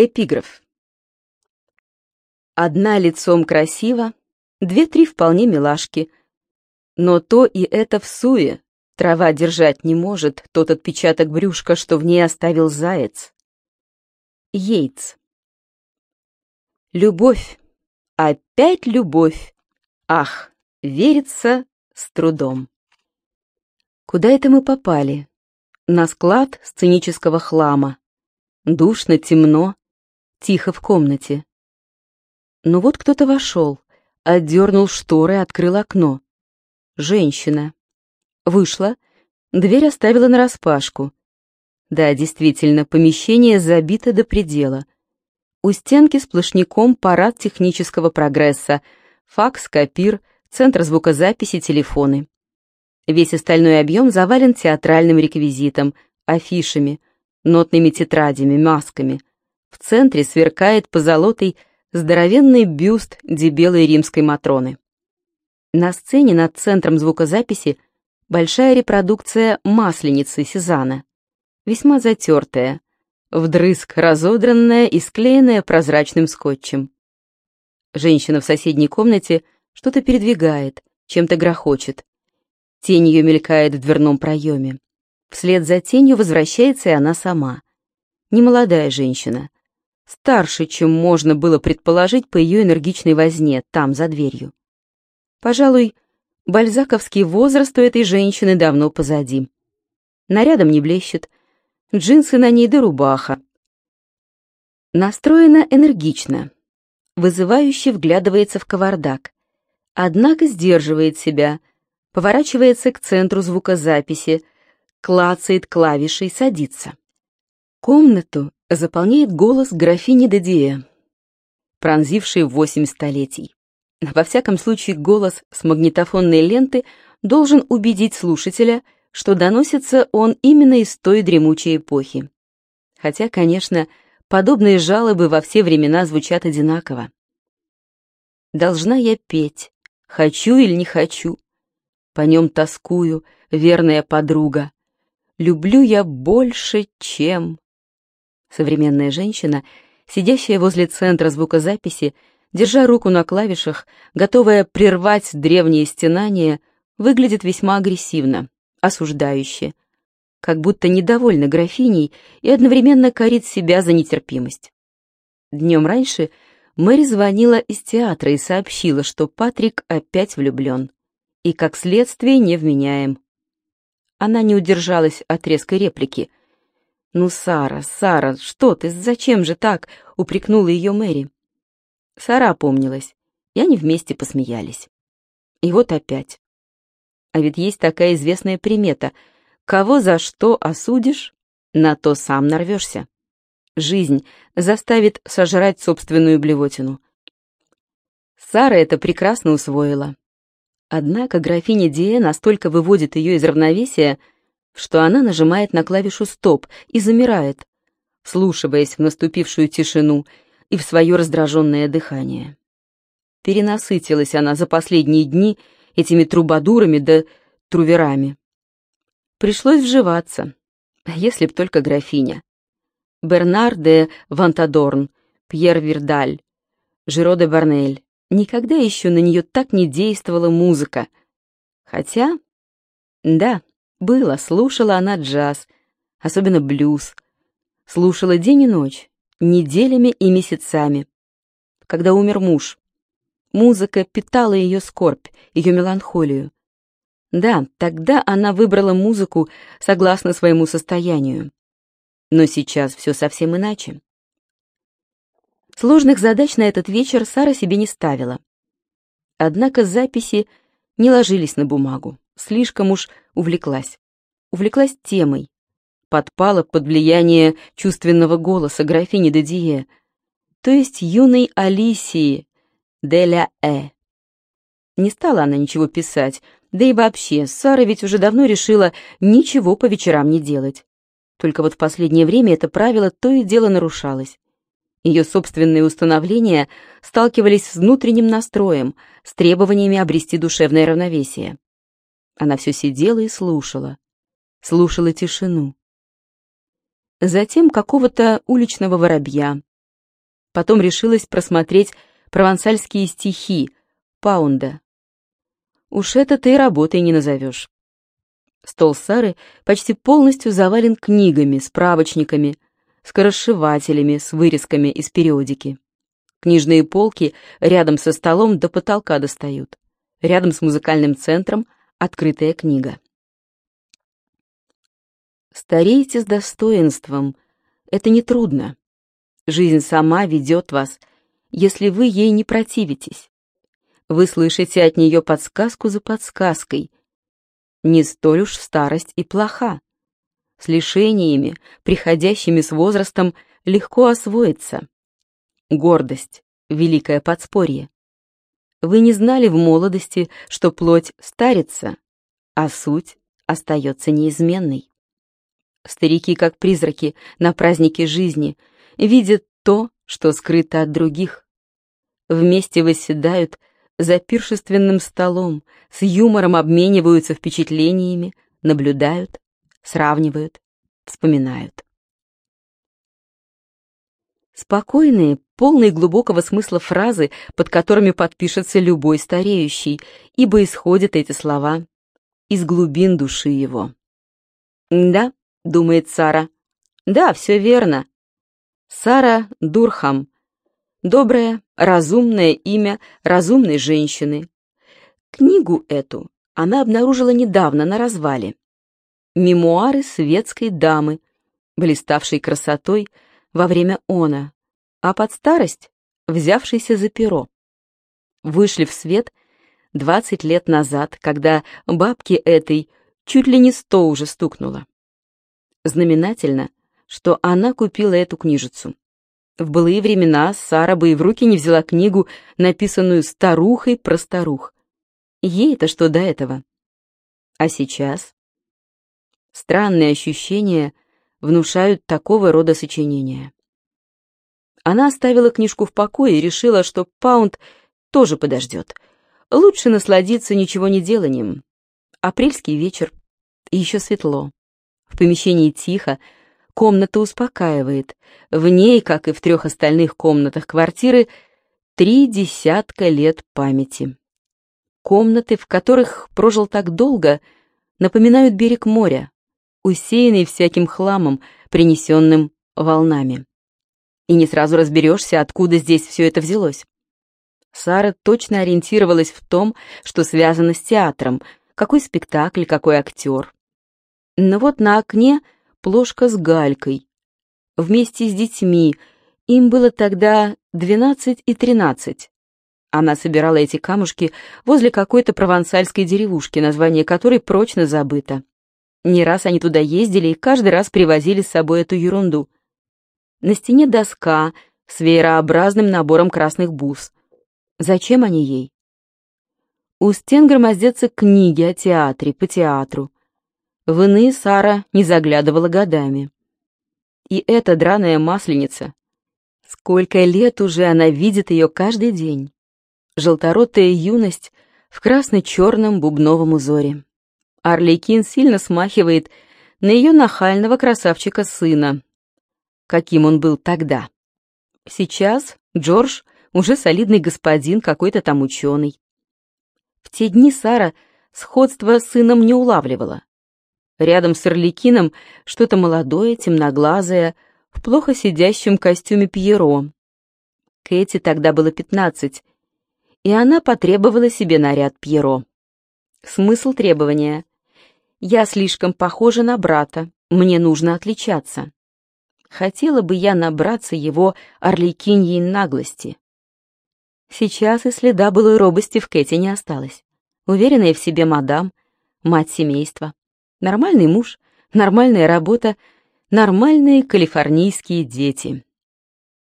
Эпиграф. Одна лицом красива, две-три вполне милашки. Но то и это в суе. Трава держать не может тот отпечаток брюшка, что в ней оставил заяц. Йейтс. Любовь. Опять любовь. Ах, верится с трудом. Куда это мы попали? На склад сценического хлама. Душно, темно, тихо в комнате. Но вот кто-то вошел, отдернул шторы, открыл окно. Женщина. Вышла, дверь оставила нараспашку. Да, действительно, помещение забито до предела. У стенки сплошняком парад технического прогресса, факс, копир, центр звукозаписи, телефоны. Весь остальной объем завален театральным реквизитом, афишами, нотными тетрадями, масками. В центре сверкает позолотый здоровенный бюст дебелой римской Матроны. На сцене над центром звукозаписи большая репродукция «Масленицы» Сезана, весьма затертая, вдрызг разодранная и склеенная прозрачным скотчем. Женщина в соседней комнате что-то передвигает, чем-то грохочет. Тень ее мелькает в дверном проеме. Вслед за тенью возвращается и она сама. Немолодая женщина. Старше, чем можно было предположить по ее энергичной возне, там, за дверью. Пожалуй, бальзаковский возраст у этой женщины давно позади. Нарядом не блещет, джинсы на ней да рубаха. Настроена энергично, вызывающе вглядывается в кавардак, однако сдерживает себя, поворачивается к центру звукозаписи, клацает клавишей, садится. Комнату заполняет голос графини Дедие, пронзивший восемь столетий. Во всяком случае, голос с магнитофонной ленты должен убедить слушателя, что доносится он именно из той дремучей эпохи. Хотя, конечно, подобные жалобы во все времена звучат одинаково. Должна я петь, хочу или не хочу. По нем тоскую, верная подруга. Люблю я больше, чем... Современная женщина, сидящая возле центра звукозаписи, держа руку на клавишах, готовая прервать древние стенания, выглядит весьма агрессивно, осуждающе, как будто недовольна графиней и одновременно корит себя за нетерпимость. Днем раньше Мэри звонила из театра и сообщила, что Патрик опять влюблен и, как следствие, невменяем. Она не удержалась от резкой реплики. «Ну, Сара, Сара, что ты, зачем же так?» — упрекнула ее Мэри. Сара опомнилась, и они вместе посмеялись. И вот опять. А ведь есть такая известная примета. Кого за что осудишь, на то сам нарвешься. Жизнь заставит сожрать собственную блевотину. Сара это прекрасно усвоила. Однако графиня Дие настолько выводит ее из равновесия, что она нажимает на клавишу «Стоп» и замирает, вслушиваясь в наступившую тишину и в свое раздраженное дыхание. Перенасытилась она за последние дни этими трубадурами да труверами. Пришлось вживаться, если б только графиня. Бернар де Вантадорн, Пьер Вирдаль, Жиро де Барнель, Никогда еще на нее так не действовала музыка. Хотя, да, было, слушала она джаз, особенно блюз. Слушала день и ночь, неделями и месяцами. Когда умер муж, музыка питала ее скорбь, ее меланхолию. Да, тогда она выбрала музыку согласно своему состоянию. Но сейчас все совсем иначе. Сложных задач на этот вечер Сара себе не ставила. Однако записи не ложились на бумагу, слишком уж увлеклась. Увлеклась темой, подпала под влияние чувственного голоса графини Дедие, то есть юной Алисии Деля Э. Не стала она ничего писать, да и вообще, Сара ведь уже давно решила ничего по вечерам не делать. Только вот в последнее время это правило то и дело нарушалось. Ее собственные установления сталкивались с внутренним настроем, с требованиями обрести душевное равновесие. Она все сидела и слушала, слушала тишину. Затем какого-то уличного воробья, Потом решилась просмотреть провансальские стихи Паунда. Уж это ты работой не назовешь. Стол Сары почти полностью завален книгами, справочниками, скоросшивателями с вырезками из периодики. Книжные полки рядом со столом до потолка достают. Рядом с музыкальным центром открытая книга. Старейте с достоинством. Это нетрудно. Жизнь сама ведет вас, если вы ей не противитесь. Вы слышите от нее подсказку за подсказкой. Не столь уж старость и плоха. С лишениями, приходящими с возрастом, легко освоиться. Гордость — великое подспорье. Вы не знали в молодости, что плоть старится, а суть остается неизменной. Старики, как призраки на празднике жизни, видят то, что скрыто от других. Вместе восседают за пиршественным столом, с юмором обмениваются впечатлениями, наблюдают, сравнивают, вспоминают. Спокойные, полные глубокого смысла фразы, под которыми подпишется любой стареющий, ибо исходят эти слова из глубин души его. «Да», — думает Сара, — «да, все верно». Сара Дурхам. Доброе, разумное имя разумной женщины. Книгу эту она обнаружила недавно на развале. Мемуары светской дамы, блиставшей красотой, во время она, а под старость взявшийся за перо. Вышли в свет 20 лет назад, когда бабке этой чуть ли не сто уже стукнуло. Знаменательно, что она купила эту книжицу. В былые времена Сара бы и в руки не взяла книгу, написанную старухой про старух. Ей-то что до этого? А сейчас? Странные ощущения — внушают такого рода сочинения. Она оставила книжку в покое и решила, что Паунд тоже подождет. Лучше насладиться ничего не деланием. Апрельский вечер, еще светло. В помещении тихо, комната успокаивает. В ней, как и в трех остальных комнатах квартиры, три десятка лет памяти. Комнаты, в которых прожил так долго, напоминают берег моря, усеянный всяким хламом, принесенным волнами. И не сразу разберешься, откуда здесь все это взялось. Сара точно ориентировалась в том, что связано с театром, какой спектакль, какой актер. Но вот на окне плошка с галькой. Вместе с детьми, им было тогда двенадцать и тринадцать. Она собирала эти камушки возле какой-то провансальской деревушки, название которой прочно забыто. Не раз они туда ездили и каждый раз привозили с собой эту ерунду. На стене доска с веерообразным набором красных бус. Зачем они ей? У стен громоздятся книги о театре, по театру. В иные Сара не заглядывала годами. И эта драная масленица. Сколько лет уже она видит ее каждый день. Желторотая юность в красно-черном бубновом узоре. Арлекин сильно смахивает на ее нахального красавчика-сына. Каким он был тогда. Сейчас Джордж уже солидный господин, какой-то там ученый. В те дни Сара сходство с сыном не улавливала. Рядом с Орликином что-то молодое, темноглазое, в плохо сидящем костюме Пьеро. Кэти тогда было пятнадцать, и она потребовала себе наряд Пьеро. Смысл требования я слишком похожа на брата, мне нужно отличаться. Хотела бы я набраться его орликиньей наглости. Сейчас и следа былой робости в Кэти не осталось. Уверенная в себе мадам, мать семейства, нормальный муж, нормальная работа, нормальные калифорнийские дети.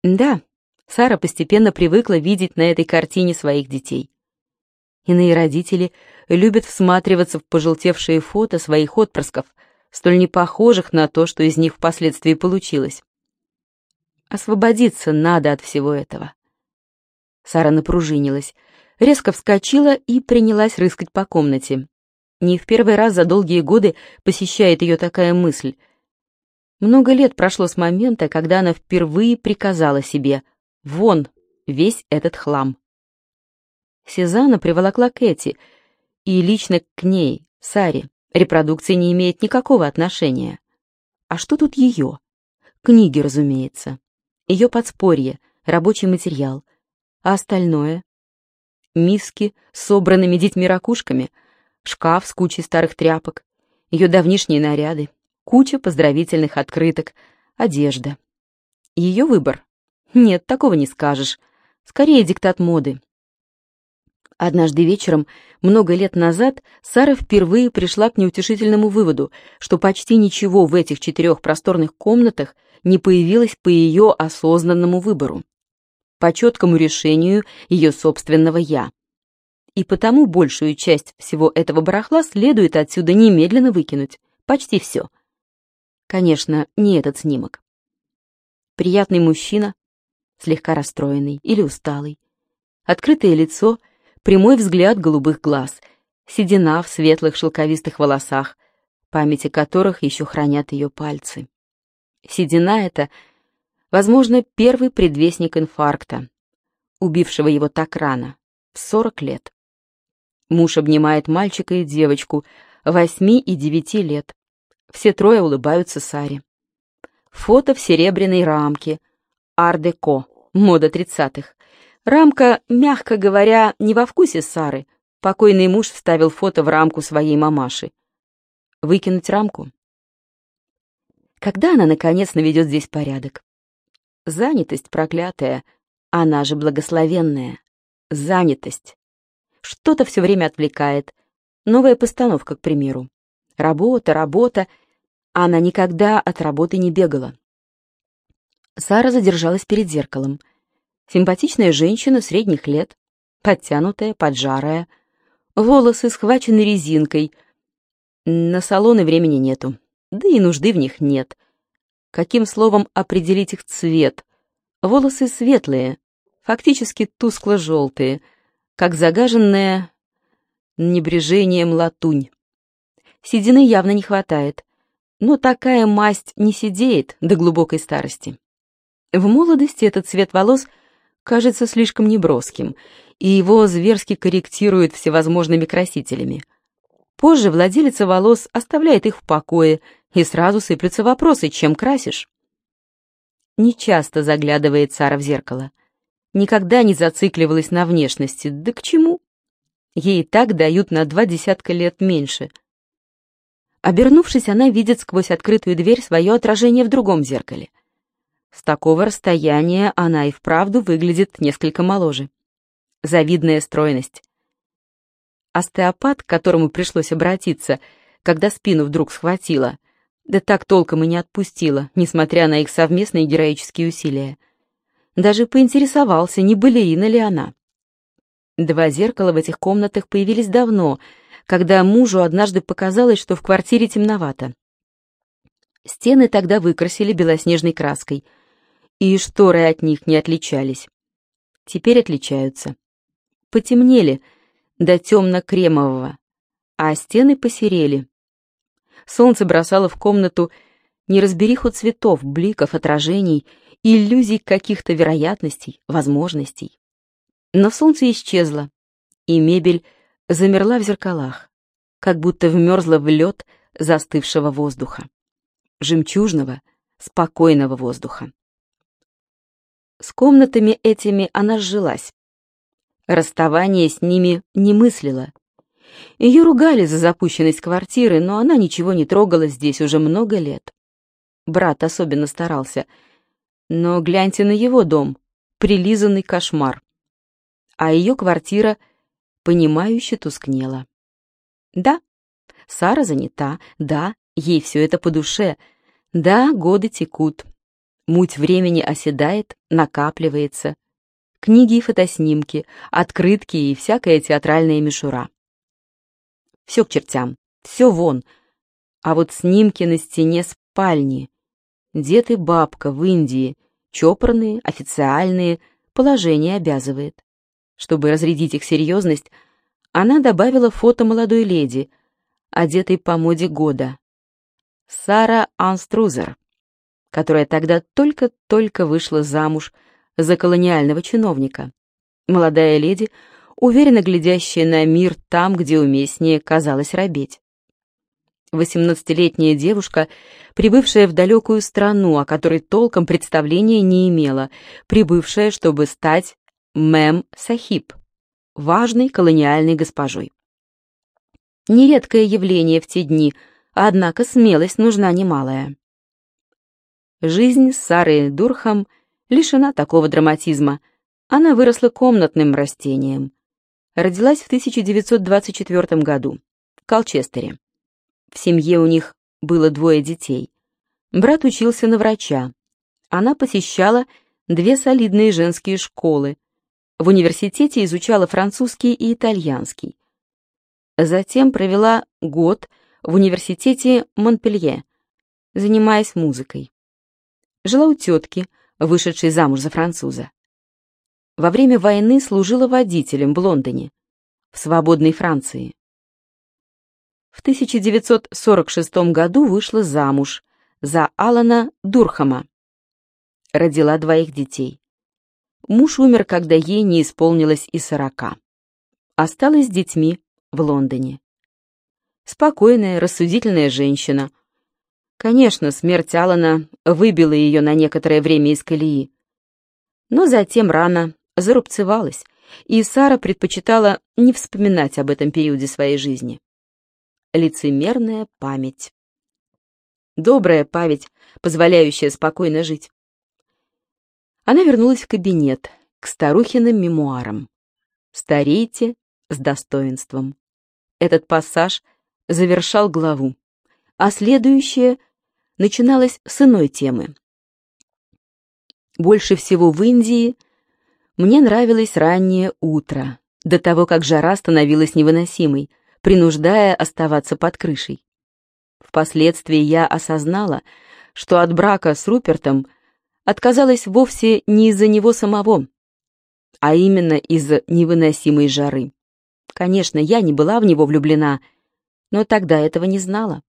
Да, Сара постепенно привыкла видеть на этой картине своих детей. Иные родители любят всматриваться в пожелтевшие фото своих отпрысков, столь не похожих на то, что из них впоследствии получилось. Освободиться надо от всего этого. Сара напружинилась, резко вскочила и принялась рыскать по комнате. Не в первый раз за долгие годы посещает ее такая мысль. Много лет прошло с момента, когда она впервые приказала себе Вон весь этот хлам. Сезанна приволокла Кэти, и лично к ней, Саре, репродукция не имеет никакого отношения. А что тут ее? Книги, разумеется. Ее подспорье, рабочий материал. А остальное? Миски с собранными детьми-ракушками, шкаф с кучей старых тряпок, ее давнишние наряды, куча поздравительных открыток, одежда. Ее выбор? Нет, такого не скажешь. Скорее диктат моды. Однажды вечером, много лет назад, Сара впервые пришла к неутешительному выводу, что почти ничего в этих четырех просторных комнатах не появилось по ее осознанному выбору, по четкому решению ее собственного «я». И потому большую часть всего этого барахла следует отсюда немедленно выкинуть. Почти все. Конечно, не этот снимок. Приятный мужчина, слегка расстроенный или усталый. Открытое лицо, прямой взгляд голубых глаз, седина в светлых шелковистых волосах, памяти которых еще хранят ее пальцы. Седина эта, возможно, первый предвестник инфаркта, убившего его так рано, в сорок лет. Муж обнимает мальчика и девочку, восьми и девяти лет. Все трое улыбаются Саре. Фото в серебряной рамке. Ар-деко, мода тридцатых. Рамка, мягко говоря, не во вкусе Сары. Покойный муж вставил фото в рамку своей мамаши. Выкинуть рамку? Когда она, наконец, наведет здесь порядок? Занятость проклятая, она же благословенная. Занятость. Что-то все время отвлекает. Новая постановка, к примеру. Работа, работа. Она никогда от работы не бегала. Сара задержалась перед зеркалом. Симпатичная женщина средних лет, подтянутая, поджарая, волосы схвачены резинкой. На салоны времени нету да и нужды в них нет. Каким словом определить их цвет? Волосы светлые, фактически тускло-желтые, как загаженная небрежением латунь. Седины явно не хватает, но такая масть не сидеет до глубокой старости. В молодости этот цвет волос кажется слишком неброским, и его зверски корректируют всевозможными красителями. Позже владелица волос оставляет их в покое и сразу сыплются вопросы, чем красишь. Нечасто заглядывает Сара в зеркало. Никогда не зацикливалась на внешности, да к чему? Ей так дают на два десятка лет меньше. Обернувшись, она видит сквозь открытую дверь свое отражение в другом зеркале. С такого расстояния она и вправду выглядит несколько моложе. Завидная стройность. Остеопат, к которому пришлось обратиться, когда спину вдруг схватила, да так толком и не отпустила, несмотря на их совместные героические усилия. Даже поинтересовался, не балерина ли она. Два зеркала в этих комнатах появились давно, когда мужу однажды показалось, что в квартире темновато. Стены тогда выкрасили белоснежной краской, и шторы от них не отличались. Теперь отличаются. Потемнели до темно-кремового, а стены посерели, Солнце бросало в комнату неразбериху цветов, бликов, отражений, иллюзий каких-то вероятностей, возможностей. Но солнце исчезло, и мебель замерла в зеркалах, как будто вмерзла в лед застывшего воздуха. Жемчужного, спокойного воздуха. С комнатами этими она сжилась. Расставание с ними не мыслила, ее ругали за запущенность квартиры, но она ничего не трогала здесь уже много лет. Брат особенно старался. Но гляньте на его дом, прилизанный кошмар. А ее квартира, понимающе тускнела. Да, Сара занята, да, ей все это по душе, да, годы текут. Муть времени оседает, накапливается. Книги и фотоснимки, открытки и всякая театральная мишура. Все к чертям, все вон. А вот снимки на стене спальни. Дед и бабка в Индии, чопорные, официальные, положение обязывает. Чтобы разрядить их серьезность, она добавила фото молодой леди, одетой по моде года. Сара Анструзер, которая тогда только-только вышла замуж за колониального чиновника. Молодая леди, уверенно глядящая на мир там, где уместнее казалось робеть. Восемнадцатилетняя девушка, прибывшая в далекую страну, о которой толком представления не имела, прибывшая, чтобы стать мэм Сахиб, важной колониальной госпожой. Нередкое явление в те дни, однако смелость нужна немалая. Жизнь Сары Дурхам лишена такого драматизма. Она выросла комнатным растением. Родилась в 1924 году в Колчестере. В семье у них было двое детей. Брат учился на врача. Она посещала две солидные женские школы. В университете изучала французский и итальянский. Затем провела год в университете Монпелье, занимаясь музыкой жила у тетки, вышедшей замуж за француза. Во время войны служила водителем в Лондоне, в свободной Франции. В 1946 году вышла замуж за Алана Дурхама. Родила двоих детей. Муж умер, когда ей не исполнилось и сорока. Осталась с детьми в Лондоне. Спокойная, рассудительная женщина — Конечно, смерть Алана выбила ее на некоторое время из колеи. Но затем рана зарубцевалась, и Сара предпочитала не вспоминать об этом периоде своей жизни. Лицемерная память. Добрая память, позволяющая спокойно жить. Она вернулась в кабинет, к старухиным мемуарам. «Старейте с достоинством». Этот пассаж завершал главу, а следующее — начиналась с иной темы. Больше всего в Индии мне нравилось раннее утро, до того, как жара становилась невыносимой, принуждая оставаться под крышей. Впоследствии я осознала, что от брака с Рупертом отказалась вовсе не из-за него самого, а именно из-за невыносимой жары. Конечно, я не была в него влюблена, но тогда этого не знала.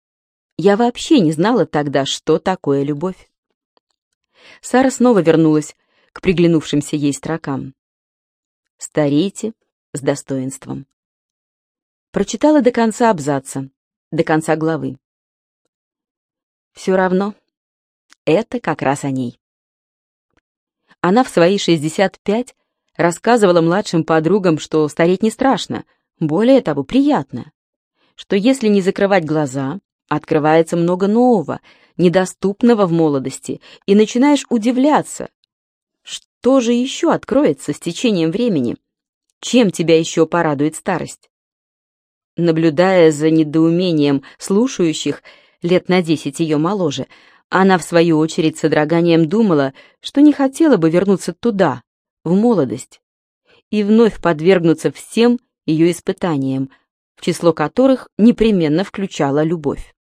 Я вообще не знала тогда, что такое любовь. Сара снова вернулась к приглянувшимся ей строкам. «Старейте с достоинством». Прочитала до конца абзаца, до конца главы. Все равно, это как раз о ней. Она в свои 65 рассказывала младшим подругам, что стареть не страшно, более того, приятно, что если не закрывать глаза, Открывается много нового, недоступного в молодости, и начинаешь удивляться. Что же еще откроется с течением времени? Чем тебя еще порадует старость? Наблюдая за недоумением слушающих, лет на десять ее моложе, она, в свою очередь, с содроганием думала, что не хотела бы вернуться туда, в молодость, и вновь подвергнуться всем ее испытаниям, в число которых непременно включала любовь.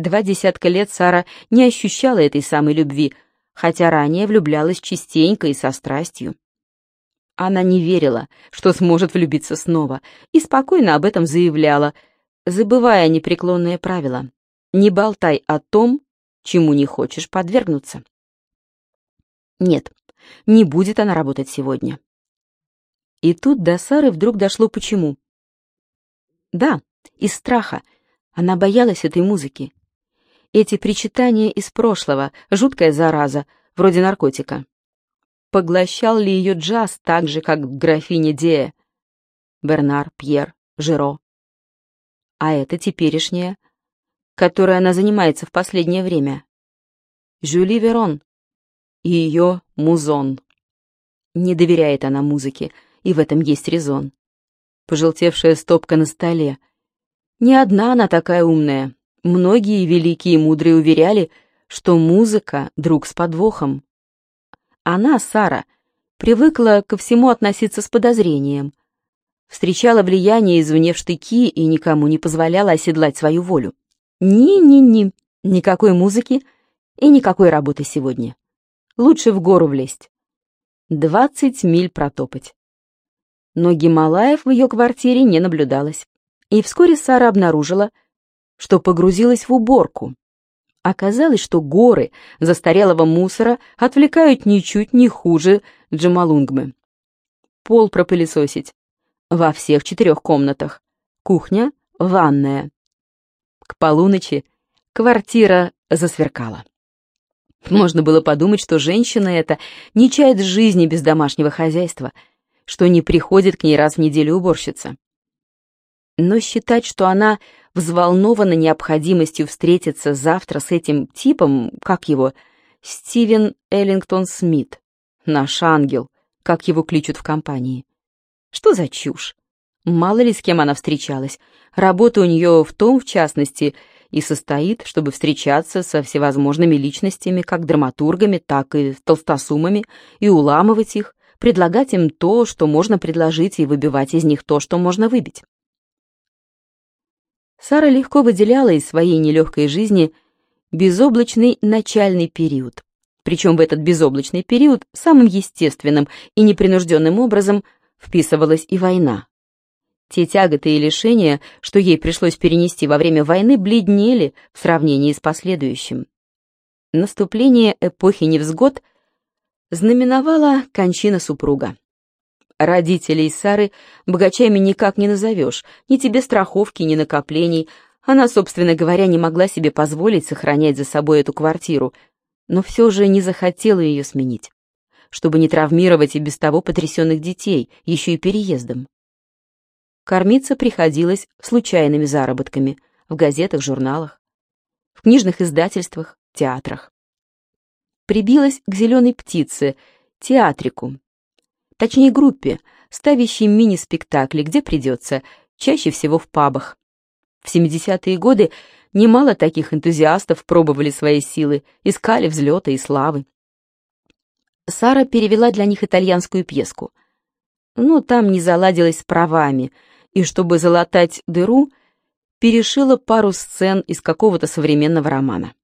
Два десятка лет Сара не ощущала этой самой любви, хотя ранее влюблялась частенько и со страстью. Она не верила, что сможет влюбиться снова, и спокойно об этом заявляла, забывая непреклонное правило «не болтай о том, чему не хочешь подвергнуться». Нет, не будет она работать сегодня. И тут до Сары вдруг дошло почему. Да, из страха. Она боялась этой музыки. Эти причитания из прошлого, жуткая зараза, вроде наркотика. Поглощал ли ее джаз так же, как графиня Дея? Бернар, Пьер, Жиро. А это теперешняя, которой она занимается в последнее время. Жюли Верон и ее музон. Не доверяет она музыке, и в этом есть резон. Пожелтевшая стопка на столе. Не одна она такая умная, Многие великие и мудрые уверяли, что музыка — друг с подвохом. Она, Сара, привыкла ко всему относиться с подозрением, встречала влияние извне в штыки и никому не позволяла оседлать свою волю. Ни-ни-ни, никакой музыки и никакой работы сегодня. Лучше в гору влезть. Двадцать миль протопать. Но Гималаев в ее квартире не наблюдалось. И вскоре Сара обнаружила, что погрузилась в уборку. Оказалось, что горы застарелого мусора отвлекают ничуть не хуже Джамалунгмы. Пол пропылесосить. Во всех четырех комнатах. Кухня, ванная. К полуночи квартира засверкала. Можно было подумать, что женщина эта не чает жизни без домашнего хозяйства, что не приходит к ней раз в неделю уборщица. Но считать, что она взволнована необходимостью встретиться завтра с этим типом, как его, Стивен Эллингтон Смит, наш ангел, как его кличут в компании. Что за чушь? Мало ли с кем она встречалась. Работа у нее в том, в частности, и состоит, чтобы встречаться со всевозможными личностями, как драматургами, так и толстосумами, и уламывать их, предлагать им то, что можно предложить, и выбивать из них то, что можно выбить. Сара легко выделяла из своей нелегкой жизни безоблачный начальный период. Причем в этот безоблачный период самым естественным и непринужденным образом вписывалась и война. Те тяготы и лишения, что ей пришлось перенести во время войны, бледнели в сравнении с последующим. Наступление эпохи невзгод знаменовала кончина супруга. Родителей Сары богачами никак не назовешь, ни тебе страховки, ни накоплений. Она, собственно говоря, не могла себе позволить сохранять за собой эту квартиру, но все же не захотела ее сменить, чтобы не травмировать и без того потрясенных детей, еще и переездом. Кормиться приходилось случайными заработками в газетах, журналах, в книжных издательствах, театрах. Прибилась к «Зеленой птице», театрику, точнее группе, ставящей мини-спектакли, где придется, чаще всего в пабах. В 70-е годы немало таких энтузиастов пробовали свои силы, искали взлета и славы. Сара перевела для них итальянскую пьеску. Но там не заладилось с правами — и, чтобы залатать дыру, перешила пару сцен из какого-то современного романа.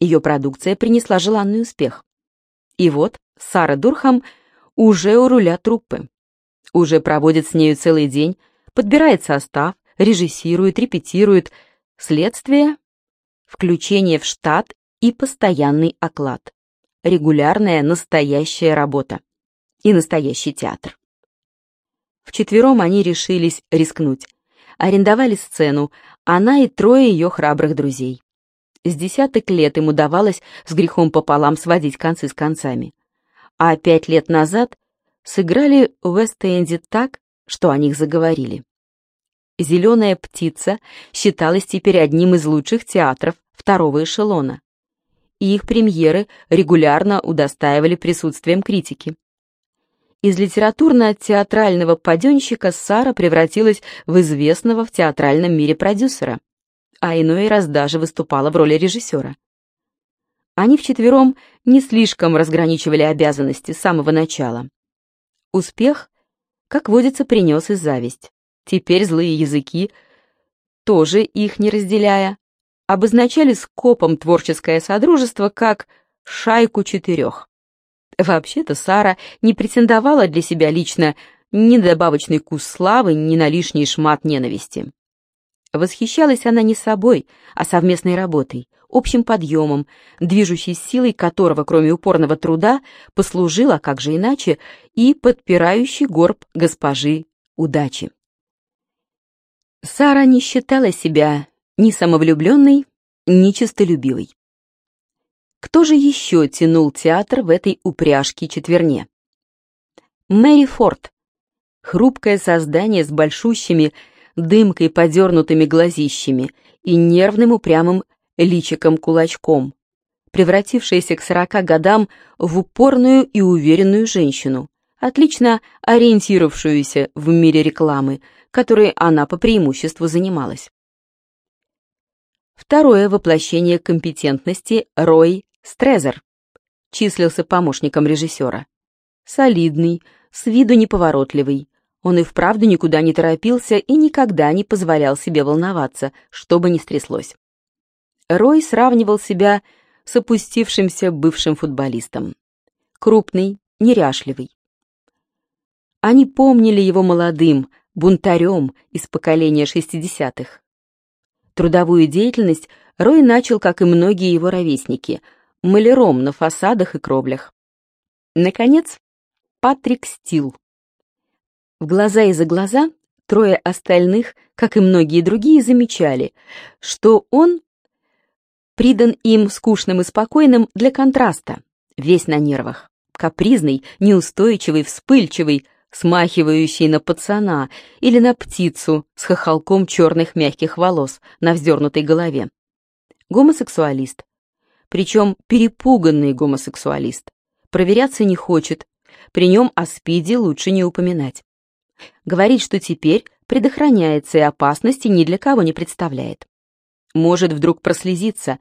Ее продукция принесла желанный успех. И вот Сара Дурхам уже у руля труппы. Уже проводит с нею целый день, подбирает состав, режиссирует, репетирует. Следствие — включение в штат и постоянный оклад. Регулярная настоящая работа. И настоящий театр. Вчетвером они решились рискнуть. Арендовали сцену, она и трое ее храбрых друзей. С десяток лет им удавалось с грехом пополам сводить концы с концами. А пять лет назад сыграли в Вест-Энде так, что о них заговорили. «Зеленая птица» считалась теперь одним из лучших театров второго эшелона. И их премьеры регулярно удостаивали присутствием критики. Из литературно-театрального паденщика Сара превратилась в известного в театральном мире продюсера, а иной раз даже выступала в роли режиссера. Они вчетвером не слишком разграничивали обязанности с самого начала. Успех, как водится, принес и зависть. Теперь злые языки, тоже их не разделяя, обозначали скопом творческое содружество как «шайку четырех». Вообще-то Сара не претендовала для себя лично ни на добавочный кус славы, ни на лишний шмат ненависти. Восхищалась она не собой, а совместной работой, общим подъемом, движущей силой которого, кроме упорного труда, послужила, как же иначе, и подпирающий горб госпожи удачи. Сара не считала себя ни самовлюбленной, ни честолюбивой. Кто же еще тянул театр в этой упряжке четверне? Мэри Форд. Хрупкое создание с большущими, дымкой подернутыми глазищами и нервным упрямым личиком-кулачком, превратившаяся к сорока годам в упорную и уверенную женщину, отлично ориентировавшуюся в мире рекламы, которой она по преимуществу занималась. Второе воплощение компетентности Рой Стрезер числился помощником режиссера. Солидный, с виду неповоротливый. Он и вправду никуда не торопился и никогда не позволял себе волноваться, что бы ни стряслось. Рой сравнивал себя с опустившимся бывшим футболистом. Крупный, неряшливый. Они помнили его молодым, бунтарем из поколения шестидесятых. Трудовую деятельность Рой начал, как и многие его ровесники, маляром на фасадах и кровлях. Наконец, Патрик Стил. В глаза и за глаза трое остальных, как и многие другие, замечали, что он придан им скучным и спокойным для контраста, весь на нервах, капризный, неустойчивый, вспыльчивый, смахивающий на пацана или на птицу с хохолком черных мягких волос на вздернутой голове. Гомосексуалист. Причем перепуганный гомосексуалист. Проверяться не хочет. При нем о СПИДе лучше не упоминать. Говорит, что теперь предохраняется и опасности ни для кого не представляет. Может вдруг прослезиться,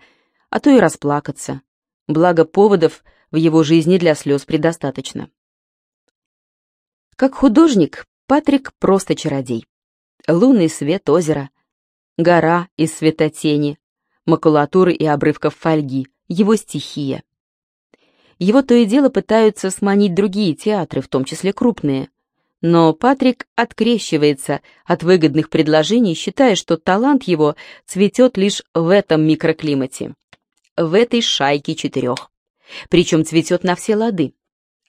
а то и расплакаться. Благо поводов в его жизни для слез предостаточно. Как художник, Патрик просто чародей. Лунный свет озера, гора из светотени, макулатуры и обрывков фольги, его стихия. Его то и дело пытаются сманить другие театры, в том числе крупные. Но Патрик открещивается от выгодных предложений, считая, что талант его цветет лишь в этом микроклимате, в этой шайке четырех. Причем цветет на все лады.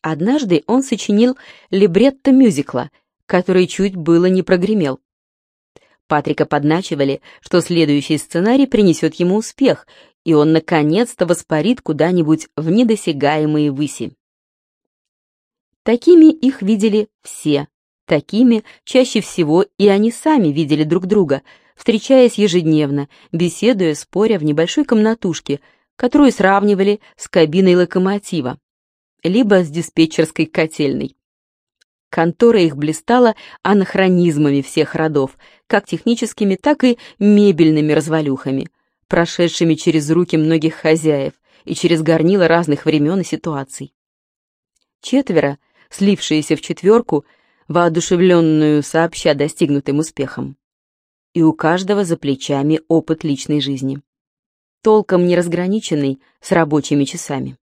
Однажды он сочинил либретто мюзикла, который чуть было не прогремел. Патрика подначивали, что следующий сценарий принесет ему успех, и он наконец-то воспарит куда-нибудь в недосягаемые выси. Такими их видели все, такими чаще всего и они сами видели друг друга, встречаясь ежедневно, беседуя, споря в небольшой комнатушке, которую сравнивали с кабиной локомотива, либо с диспетчерской котельной. Контора их блистала анахронизмами всех родов, как техническими, так и мебельными развалюхами, прошедшими через руки многих хозяев и через горнила разных времен и ситуаций. Четверо, слившиеся в четверку, воодушевленную сообща достигнутым успехом. И у каждого за плечами опыт личной жизни, толком не разграниченный с рабочими часами.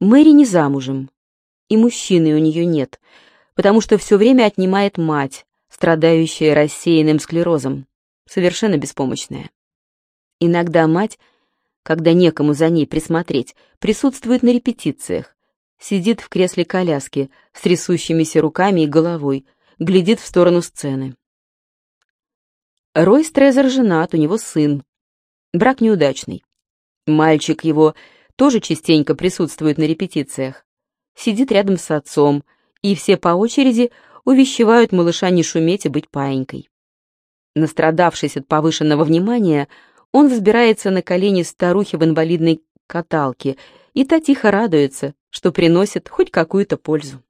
Мэри не замужем, и мужчины у нее нет, потому что все время отнимает мать, страдающая рассеянным склерозом, совершенно беспомощная. Иногда мать, когда некому за ней присмотреть, присутствует на репетициях, сидит в кресле коляски с трясущимися руками и головой, глядит в сторону сцены. Рой Стрезер женат, у него сын. Брак неудачный. Мальчик его тоже частенько присутствует на репетициях сидит рядом с отцом, и все по очереди увещевают малыша не шуметь и быть паинькой. Настрадавшись от повышенного внимания, он взбирается на колени старухи в инвалидной каталке, и та тихо радуется, что приносит хоть какую-то пользу.